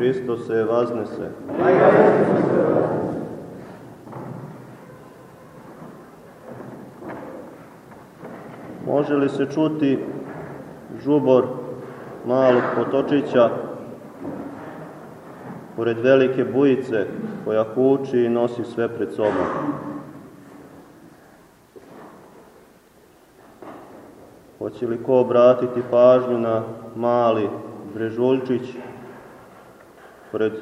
Hristos se vaznese. Može li se čuti žubor malog potočića pored velike bujice koja kuči i nosi sve pred sobom? Hoće li ko obratiti pažnju na mali brežuljčić pored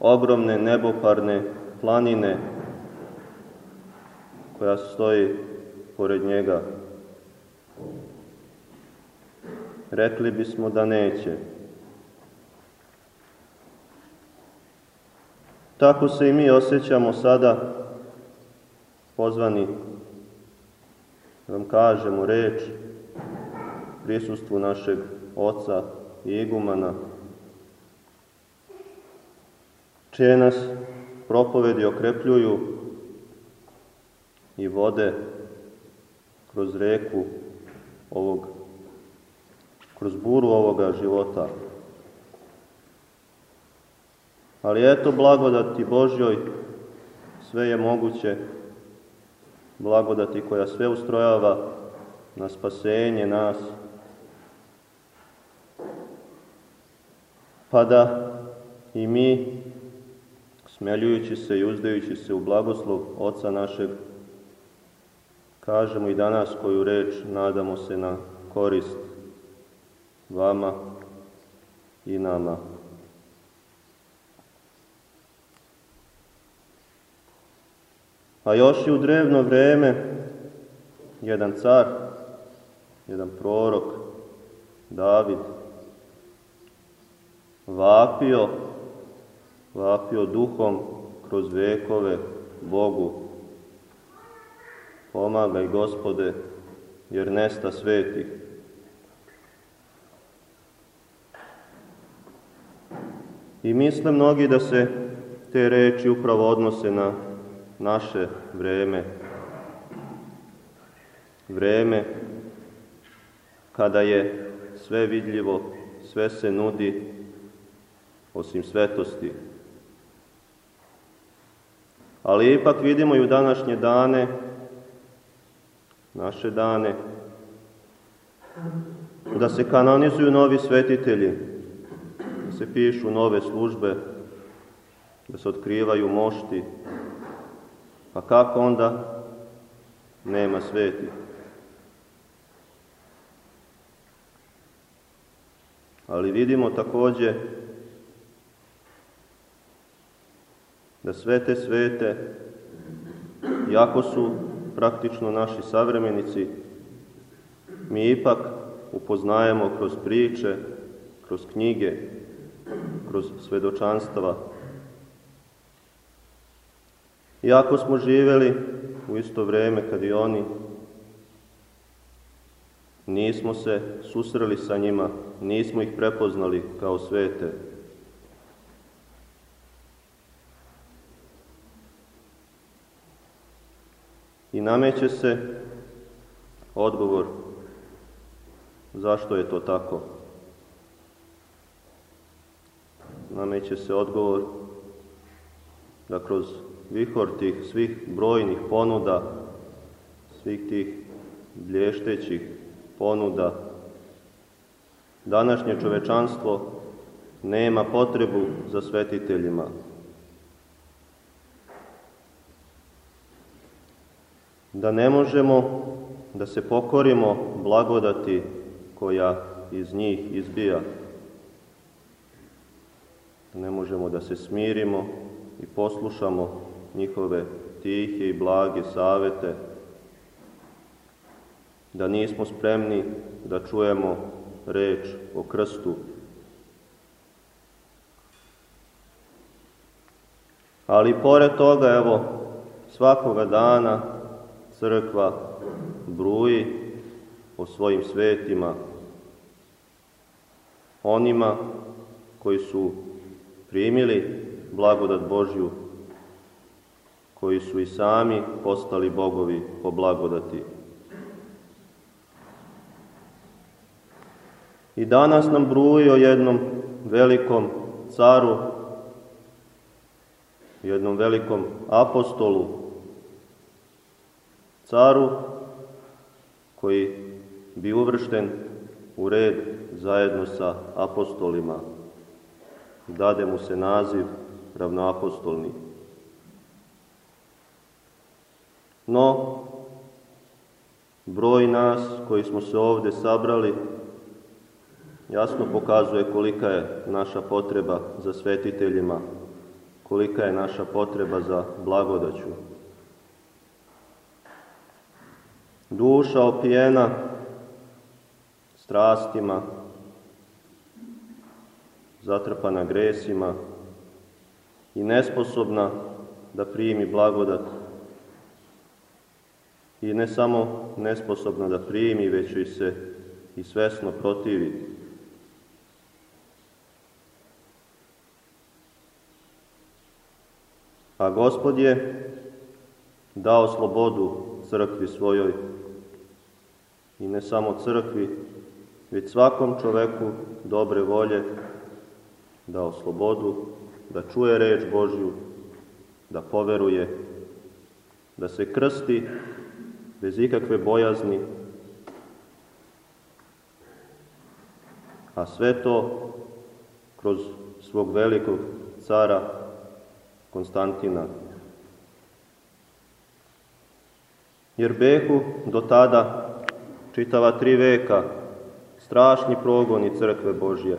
ogromne neboparne planine koja stoji pored njega? Rekli bismo da neće. Tako se i mi osjećamo sada pozvani da vam kažemo reč prisustvu našeg oca i igumana, čije nas propovedi okrepljuju i vode kroz reku ovog, kroz buru ovoga života. Ali eto blagodati Božjoj, sve je moguće, blagodati koja sve ustrojava na spasenje nas, pa da i mi, smeljujući se i uzdajući se u blagoslov Oca našeg, kažemo i danas koju reč nadamo se na korist vama i nama. A još i u drevno vreme jedan car, jedan prorok, David, vapio, vapio duhom kroz vekove Bogu. Pomagaj, gospode, jer nesta svetih. I misle mnogi da se te reči upravo odnose na naše vreme. Vreme kada je sve vidljivo, sve se nudi, osim svetosti. Ali ipak vidimo i u današnje dane, naše dane, da se kanonizuju novi svetitelji, da se pišu nove službe, da se otkrivaju mošti, pa kako onda nema sveti? Ali vidimo takođe da sve te svete, jako su praktično naši savremenici, mi ipak upoznajemo kroz priče, kroz knjige, kroz svedočanstva. Iako smo živeli u isto vreme kad i oni, nismo se susreli sa njima, nismo ih prepoznali kao svete. I nameće se odgovor zašto je to tako. Nameće se odgovor da kroz vihor tih svih brojnih ponuda, svih tih blještećih ponuda, današnje čovečanstvo nema potrebu za svetiteljima, da ne možemo da se pokorimo blagodati koja iz njih izbija. Ne možemo da se smirimo i poslušamo njihove tihe i blage savete, da nismo spremni da čujemo reč o krstu. Ali pored toga, evo, svakoga dana crkva bruji o svojim svetima, onima koji su primili blagodat Božju, koji su i sami postali bogovi po blagodati. I danas nam bruji o jednom velikom caru, jednom velikom apostolu, caru koji bi uvršten u red zajedno sa apostolima. Dade mu se naziv ravnoapostolni. No, broj nas koji smo se ovde sabrali jasno pokazuje kolika je naša potreba za svetiteljima, kolika je naša potreba za blagodaću. Duša opijena strastima, zatrpana gresima i nesposobna da primi blagodat i ne samo nesposobna da primi, već i se i svesno protivi. A Gospod je dao slobodu crkvi svojoj i ne samo crkvi, već svakom čoveku dobre volje dao slobodu da čuje reč Božju, da poveruje, da se krsti bez ikakve bojazni, a sve to kroz svog velikog cara Konstantina. Jer behu do tada čitava tri veka strašni progoni crkve Božje.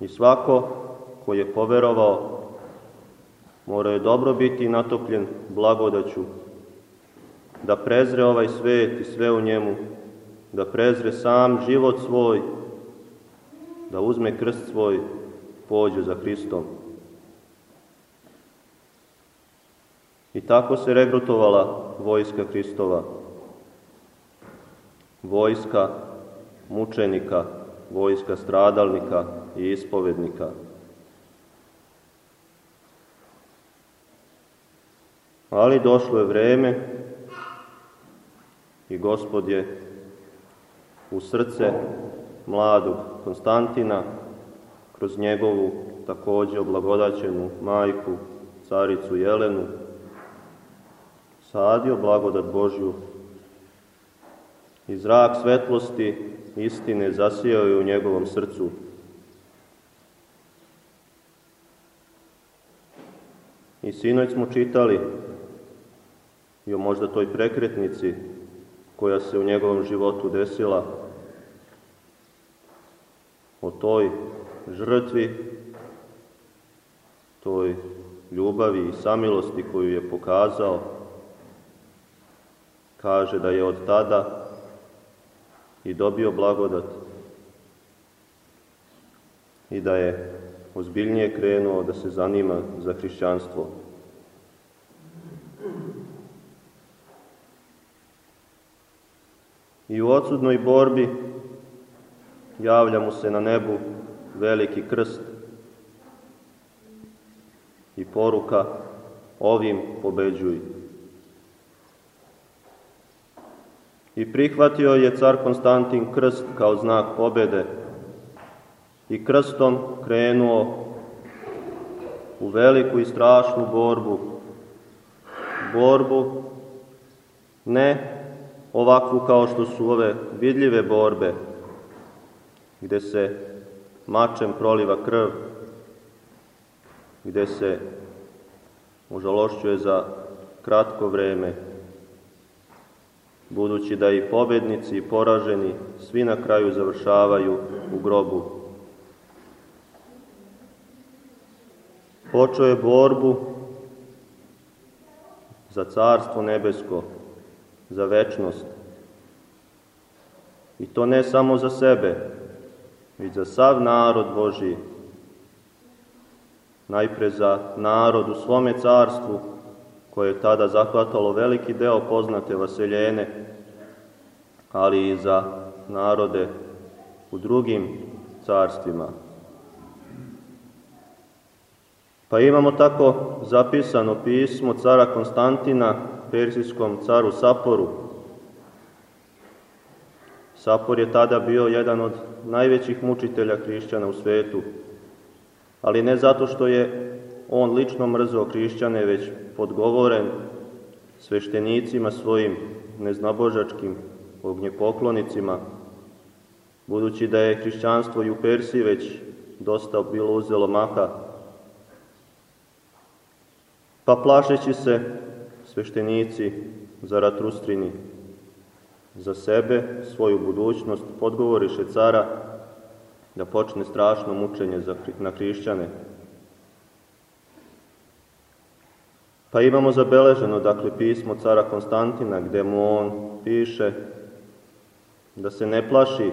I svako ko je poverovao mora je dobro biti natopljen blagodaću, da prezre ovaj svet i sve u njemu, da prezre sam život svoj, da uzme krst svoj, pođe za Hristom. I tako se regrutovala vojska Hristova. Vojska mučenika, vojska stradalnika i ispovednika. Ali došlo je vreme i gospod je u srce mladog Konstantina kroz njegovu takođe oblagodaćenu majku, caricu Jelenu, sadio blagodat Božju i zrak svetlosti istine zasijao je u njegovom srcu. I sinoć smo čitali i o možda toj prekretnici koja se u njegovom životu desila, o toj žrtvi, toj ljubavi i samilosti koju je pokazao, kaže da je od tada i dobio blagodat i da je ozbiljnije krenuo da se zanima za hrišćanstvo. I u odsudnoj borbi javlja mu se na nebu veliki krst i poruka ovim pobeđuj. I prihvatio je car Konstantin krst kao znak pobede i krstom krenuo u veliku i strašnu borbu. Borbu ne ovakvu kao što su ove vidljive borbe, gde se mačem proliva krv, gde se užalošćuje za kratko vreme, budući da i pobednici i poraženi svi na kraju završavaju u grobu. Počeo je borbu za carstvo nebesko, za večnost. I to ne samo za sebe, već za sav narod Boži. Najpre za narod u svome carstvu, koje je tada zahvatalo veliki deo poznate vaseljene, ali i za narode u drugim carstvima. Pa imamo tako zapisano pismo cara Konstantina persijskom caru Saporu. Sapor je tada bio jedan od najvećih mučitelja hrišćana u svetu ali ne zato što je on lično mrzao hrišćane, već podgovoren sveštenicima svojim neznabožačkim ognjepoklonicima, budući da je hrišćanstvo i u Persiji već dosta bilo uzelo maha, pa plašeći se sveštenici za ratrustrini, za sebe, svoju budućnost, podgovoriše cara da počne strašno mučenje na hrišćane. Pa imamo zabeleženo, dakle, pismo cara Konstantina, gde mu on piše da se ne plaši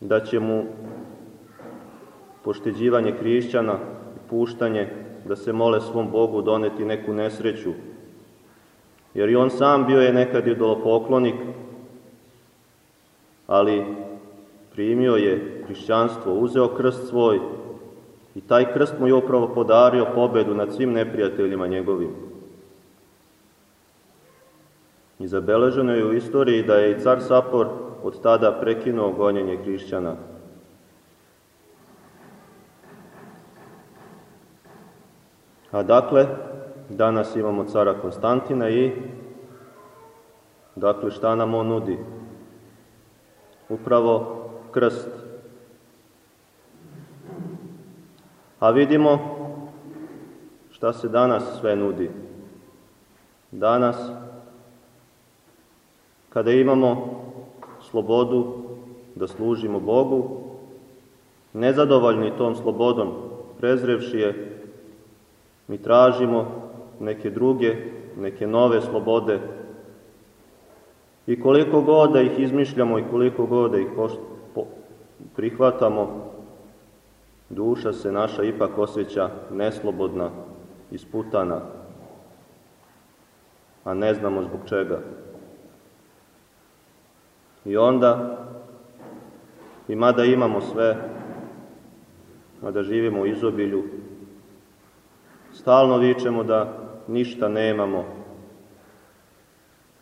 da će mu pošteđivanje hrišćana i puštanje da se mole svom Bogu doneti neku nesreću. Jer i on sam bio je nekad idolopoklonik, ali primio je hrišćanstvo, uzeo krst svoj i taj krst mu je upravo podario pobedu nad svim neprijateljima njegovim. I zabeleženo je u istoriji da je i car Sapor od tada prekinuo gonjenje hrišćana. A dakle, danas imamo cara Konstantina i dakle šta nam on nudi? Upravo krst. A vidimo šta se danas sve nudi. Danas, kada imamo slobodu da služimo Bogu, nezadovoljni tom slobodom, prezrevši je, mi tražimo neke druge, neke nove slobode i koliko god da ih izmišljamo i koliko god da ih prihvatamo, duša se naša ipak osjeća neslobodna, isputana, a ne znamo zbog čega. I onda, i mada imamo sve, mada živimo u izobilju, stalno vičemo da ništa nemamo,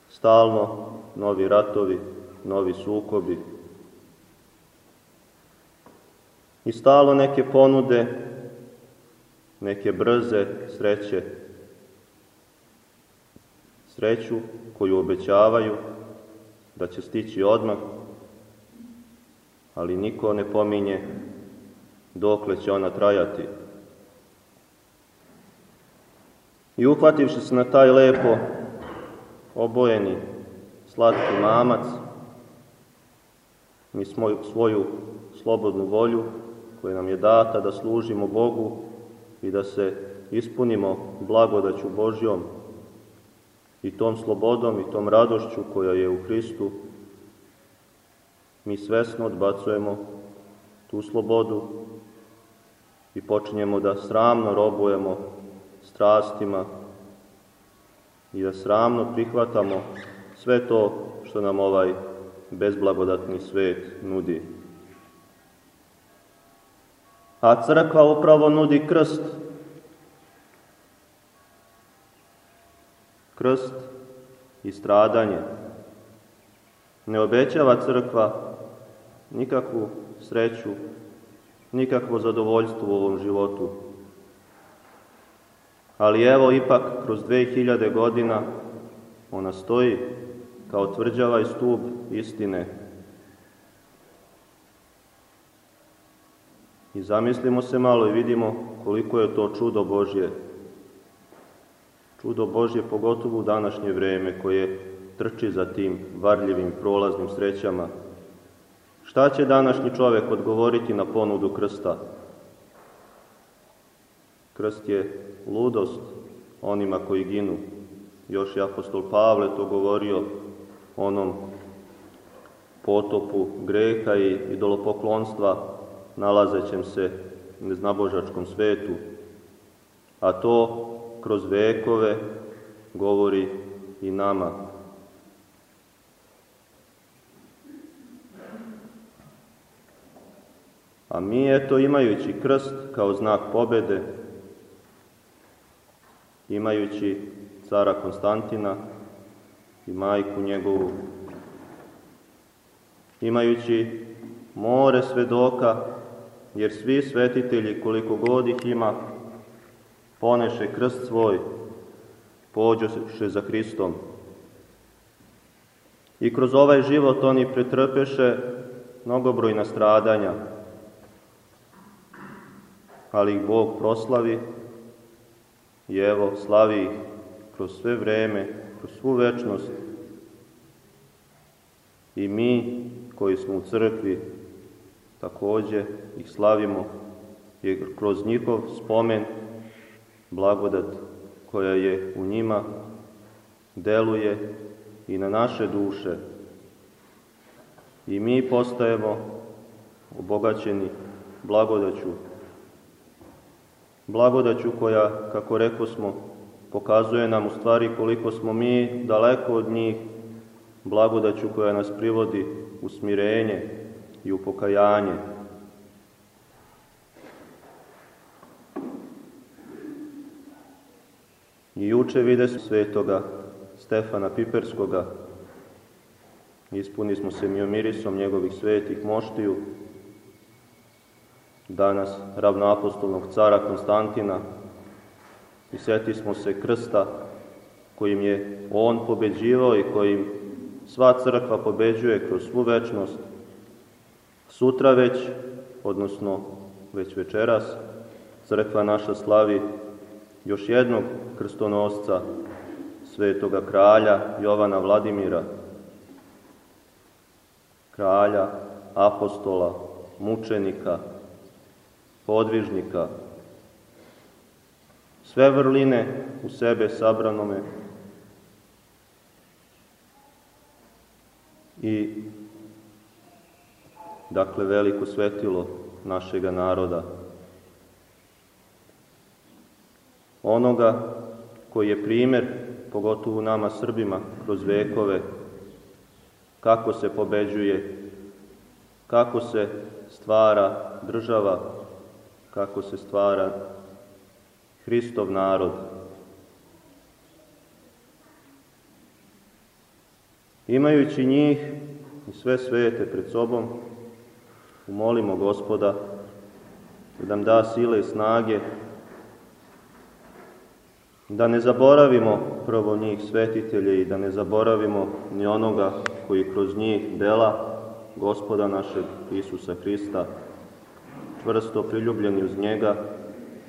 stalno novi ratovi, novi sukobi, i stalo neke ponude, neke brze sreće, sreću koju obećavaju da će stići odmah, ali niko ne pominje dokle će ona trajati. I uhvativši se na taj lepo obojeni slatki mamac, mi smo svoju slobodnu volju koja nam je data da služimo Bogu i da se ispunimo blagodaću Božjom i tom slobodom i tom radošću koja je u Hristu, mi svesno odbacujemo tu slobodu i počinjemo da sramno robujemo strastima i da sramno prihvatamo sve to što nam ovaj bezblagodatni svet nudi. A crkva upravo nudi krst. Krst i stradanje. Ne obećava crkva nikakvu sreću, nikakvo zadovoljstvo u ovom životu. Ali evo ipak kroz 2000 godina ona stoji kao tvrđava i stup istine I zamislimo se malo i vidimo koliko je to čudo Božje. Čudo Božje pogotovo u današnje vreme koje trči za tim varljivim prolaznim srećama. Šta će današnji čovek odgovoriti na ponudu krsta? Krst je ludost onima koji ginu. Još je apostol Pavle to govorio onom potopu greha i idolopoklonstva nalazećem se neznabožačkom svetu, a to kroz vekove govori i nama. A mi, eto, imajući krst kao znak pobede, imajući cara Konstantina i majku njegovu, imajući more svedoka jer svi svetitelji, koliko god ih ima, poneše krst svoj, pođoše za Hristom. I kroz ovaj život oni pretrpeše mnogobrojna stradanja, ali ih Bog proslavi i evo slavi ih kroz sve vreme, kroz svu večnost. I mi koji smo u crkvi takođe ih slavimo jer kroz njihov spomen blagodat koja je u njima deluje i na naše duše. I mi postajemo obogaćeni blagodaću. Blagodaću koja, kako reko smo, pokazuje nam u stvari koliko smo mi daleko od njih, blagodaću koja nas privodi u smirenje i u pokajanje. I juče vide su svetoga Stefana Piperskoga, ispuni smo se miomirisom njegovih svetih moštiju, danas ravnoapostolnog cara Konstantina, i sveti smo se krsta kojim je on pobeđivao i kojim sva crkva pobeđuje kroz svu večnost, sutra već, odnosno već večeras, crkva naša slavi još jednog krstonosca, svetoga kralja Jovana Vladimira, kralja, apostola, mučenika, podvižnika, sve vrline u sebe sabranome i dakle veliko svetilo našega naroda. Onoga koji je primer, pogotovo nama Srbima, kroz vekove, kako se pobeđuje, kako se stvara država, kako se stvara Hristov narod. Imajući njih i sve svete pred sobom, umolimo gospoda da nam da sile i snage, da ne zaboravimo prvo njih svetitelje i da ne zaboravimo ni onoga koji kroz njih dela gospoda našeg Isusa Hrista, čvrsto priljubljeni uz njega,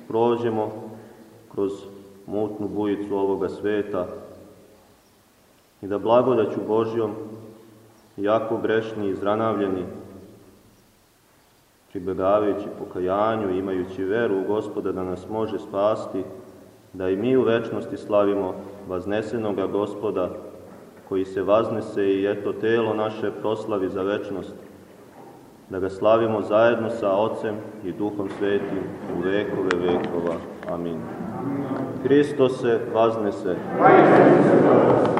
prođemo kroz mutnu bujicu ovoga sveta i da blagodaću Božjom, jako grešni i izranavljeni, pribegavajući pokajanju, imajući veru u gospoda da nas može spasti, da i mi u večnosti slavimo vaznesenoga gospoda, koji se vaznese i eto telo naše proslavi za večnost, da ga slavimo zajedno sa Otcem i Duhom Svetim u vekove vekova. Amin. Hristo se vaznese. Amin.